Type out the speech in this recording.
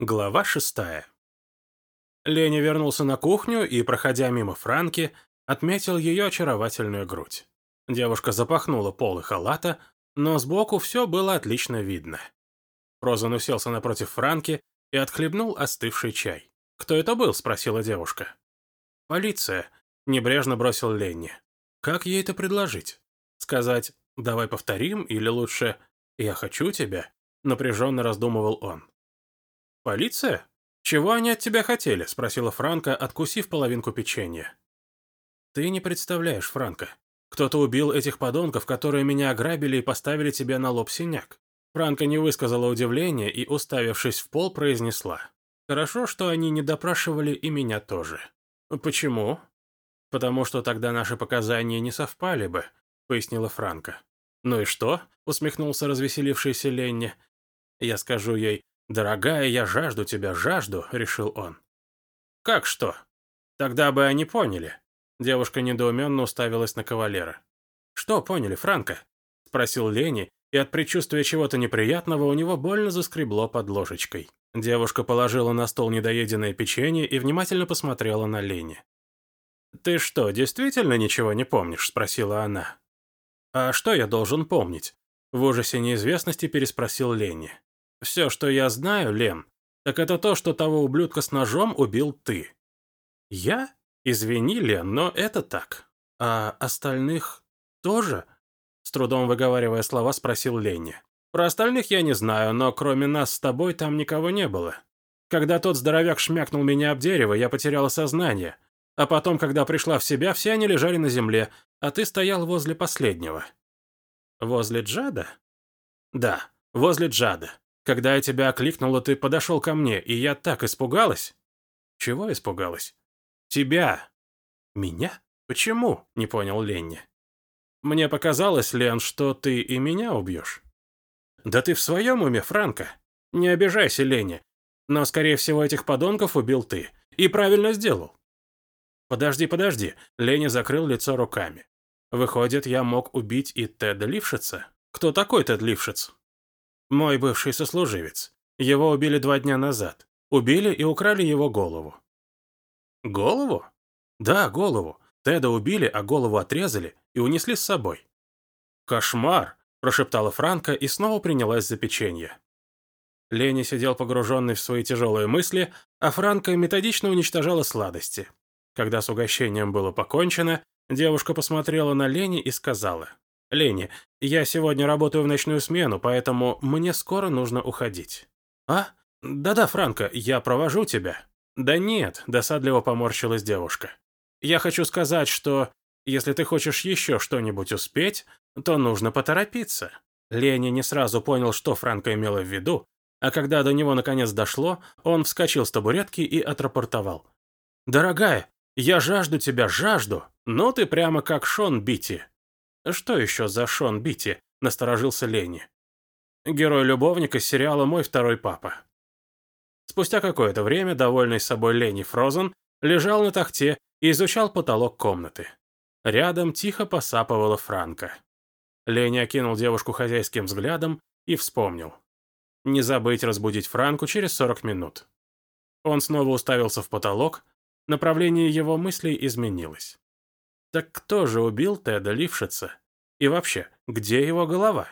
Глава шестая. Леня вернулся на кухню и, проходя мимо Франки, отметил ее очаровательную грудь. Девушка запахнула полы халата, но сбоку все было отлично видно. Розан уселся напротив Франки и отхлебнул остывший чай. «Кто это был?» — спросила девушка. «Полиция», — небрежно бросил Ленни. «Как ей это предложить? Сказать «давай повторим» или лучше «я хочу тебя»?» — напряженно раздумывал он. «Полиция? Чего они от тебя хотели?» – спросила Франка, откусив половинку печенья. «Ты не представляешь, Франка. Кто-то убил этих подонков, которые меня ограбили и поставили тебе на лоб синяк». Франка не высказала удивления и, уставившись в пол, произнесла. «Хорошо, что они не допрашивали и меня тоже». «Почему?» «Потому что тогда наши показания не совпали бы», — пояснила Франка. «Ну и что?» — усмехнулся развеселившийся Ленни. «Я скажу ей, «Дорогая, я жажду тебя, жажду», — решил он. «Как что? Тогда бы они поняли». Девушка недоуменно уставилась на кавалера. «Что поняли, Франко?» — спросил Лени, и от предчувствия чего-то неприятного у него больно заскребло под ложечкой. Девушка положила на стол недоеденное печенье и внимательно посмотрела на Лени. «Ты что, действительно ничего не помнишь?» — спросила она. «А что я должен помнить?» В ужасе неизвестности переспросил Ленни. Все, что я знаю, Лен, так это то, что того ублюдка с ножом убил ты. Я? Извини, Лен, но это так. А остальных тоже? С трудом выговаривая слова, спросил Ленни. Про остальных я не знаю, но кроме нас с тобой там никого не было. Когда тот здоровяк шмякнул меня об дерево, я потеряла сознание. А потом, когда пришла в себя, все они лежали на земле, а ты стоял возле последнего. Возле Джада? Да, возле Джада. Когда я тебя окликнула, ты подошел ко мне, и я так испугалась. Чего испугалась? Тебя. Меня? Почему? Не понял Ленни. Мне показалось, Лен, что ты и меня убьешь. Да ты в своем уме, Франко? Не обижайся, Ленни. Но, скорее всего, этих подонков убил ты. И правильно сделал. Подожди, подожди. Ленни закрыл лицо руками. Выходит, я мог убить и Теда Лившица? Кто такой Тед Лившиц? Мой бывший сослуживец. Его убили два дня назад. Убили и украли его голову. Голову? Да, голову. Теда убили, а голову отрезали и унесли с собой. Кошмар, прошептала Франка и снова принялась за печенье. Лени сидел погруженный в свои тяжелые мысли, а Франка методично уничтожала сладости. Когда с угощением было покончено, девушка посмотрела на Лени и сказала, «Лени, я сегодня работаю в ночную смену, поэтому мне скоро нужно уходить». «А? Да-да, Франко, я провожу тебя». «Да нет», — досадливо поморщилась девушка. «Я хочу сказать, что если ты хочешь еще что-нибудь успеть, то нужно поторопиться». Лени не сразу понял, что Франко имела в виду, а когда до него наконец дошло, он вскочил с табуретки и отрапортовал. «Дорогая, я жажду тебя, жажду, но ты прямо как Шон Бити». «Что еще за Шон Бити?» – насторожился Ленни. Герой-любовник из сериала «Мой второй папа». Спустя какое-то время довольный собой Ленни Фрозен лежал на тахте и изучал потолок комнаты. Рядом тихо посапывала Франка. Ленни окинул девушку хозяйским взглядом и вспомнил. Не забыть разбудить Франку через 40 минут. Он снова уставился в потолок, направление его мыслей изменилось. Так кто же убил Теда Лившица? И вообще, где его голова?